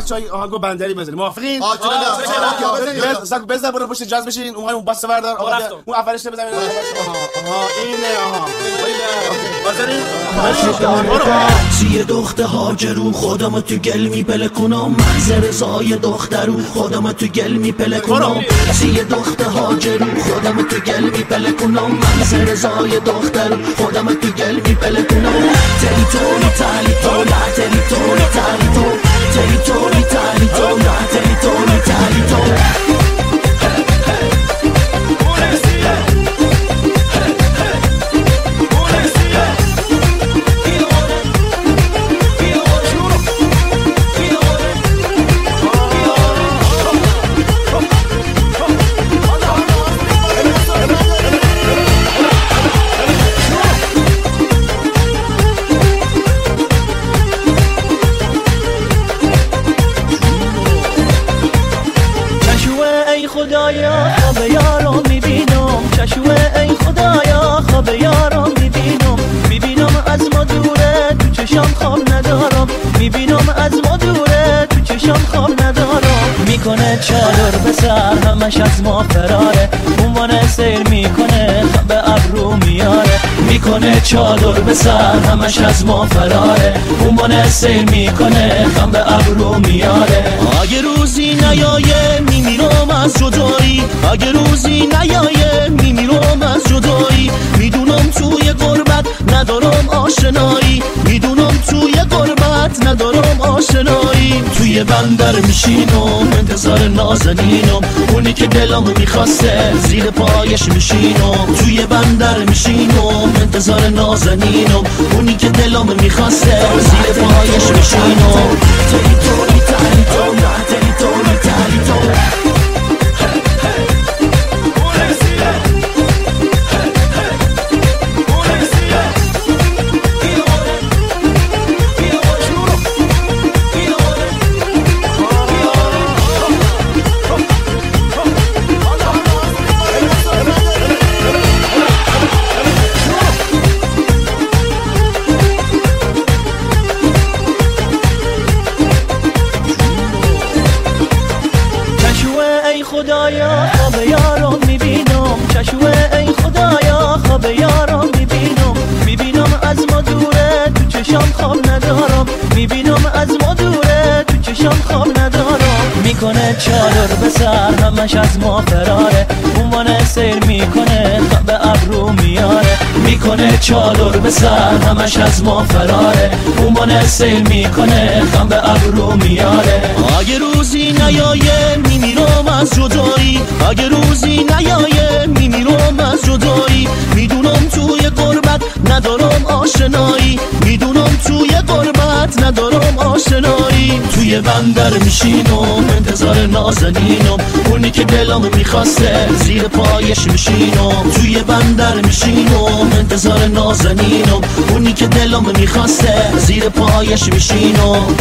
بچه های آهنگو بندری بزنیم موافقین. بزن- بزن برو پشت جاز بشین. اون اون باس بردار آقا. اون اولش بزن آها آها اینه آها چیه دخت هاجرو خودم تو گل میپله کنم منظر زای دخترو خودم تو گل میپله کنم چیه دخت هاجرو خودم تو گل میپله کنم منظر زای دخترو خودم تو گل میپله کنم تری تولی تالی خدایا خواب یارم می‌بینم. چشوه ای خدایا خواب یارم می‌بینم. می‌بینم از ما دوره تو چشام خواب ندارم. می‌بینم از ما دوره تو چشام خواب ندارم. می‌کنه چادر به سر همش از ما فراره. عنوان سیل می‌کنه به ابرو میاره. می‌کنه چادر به سر همش از ما فراره. عنوان سیل می‌کنه خم به ابرو میاره. اگه روزی نیایه اگه روزی نیایه میمیرم از جدایی. می‌دونم توی غربت ندارم آشنایی. می‌دونم توی غربت ندارم آشنایی. توی بندر میشینم انتظار نازنینم. اونی که دلم می‌خواسته زیر پایش میشینم. توی بندر میشینم انتظار نازنینم. اونی که دلم می‌خواسته زیر پایش میشینم. خدایا خواب یارم می‌بینم. چشوه ای خدایا خواب یارم می‌بینم. می‌بینم از ما دوره تو چشام خواب ندارم. می‌بینم از ما دوره تو چشام خواب ندارم. می‌کنه چادر به سر همش از ما فراره. عنوان سیر می‌کنه خواب به ابرو میاره. می‌کنه چادر به سر همش از ما فراره. عنوان سیل می‌کنه خم به ابرو میاره. اگه روزی نیایه میمیرم از جدایی. اگه روزی نیایه میمیرم از جدایی. می‌دونم توی غربت ندارم آشنایی. می‌دونم توی غربت ندارم آشنایی. توی بندر میشینم انتظار نازنینم. اونی که دلم می‌خواسته زیر پایش میشینم. توی بندر میشینم انتظار نازنینم. اونی که دلم می‌خواسته زیر پایش میشینم.